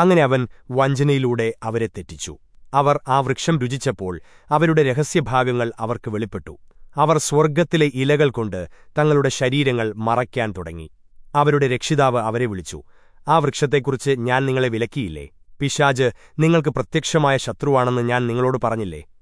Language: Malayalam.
അങ്ങനെ അവൻ വഞ്ചനയിലൂടെ അവരെ തെറ്റിച്ചു. അവർ ആ വൃക്ഷം രുചിച്ചപ്പോൾ അവരുടെ രഹസ്യഭാഗങ്ങൾ അവർക്ക് വെളിപ്പെട്ടു. അവർ സ്വർഗത്തിലെ ഇലകൾ കൊണ്ട് തങ്ങളുടെ ശരീരങ്ങൾ മറയ്ക്കാൻ തുടങ്ങി. അവരുടെ രക്ഷിതാവ് അവരെ വിളിച്ചു ആ വൃക്ഷത്തെക്കുറിച്ച് ഞാൻ നിങ്ങളെ വിലക്കിയില്ലേ? പിശാജ് നിങ്ങൾക്ക് പ്രത്യക്ഷമായ ശത്രുവാണെന്ന് ഞാൻ നിങ്ങളോട് പറഞ്ഞില്ലേ?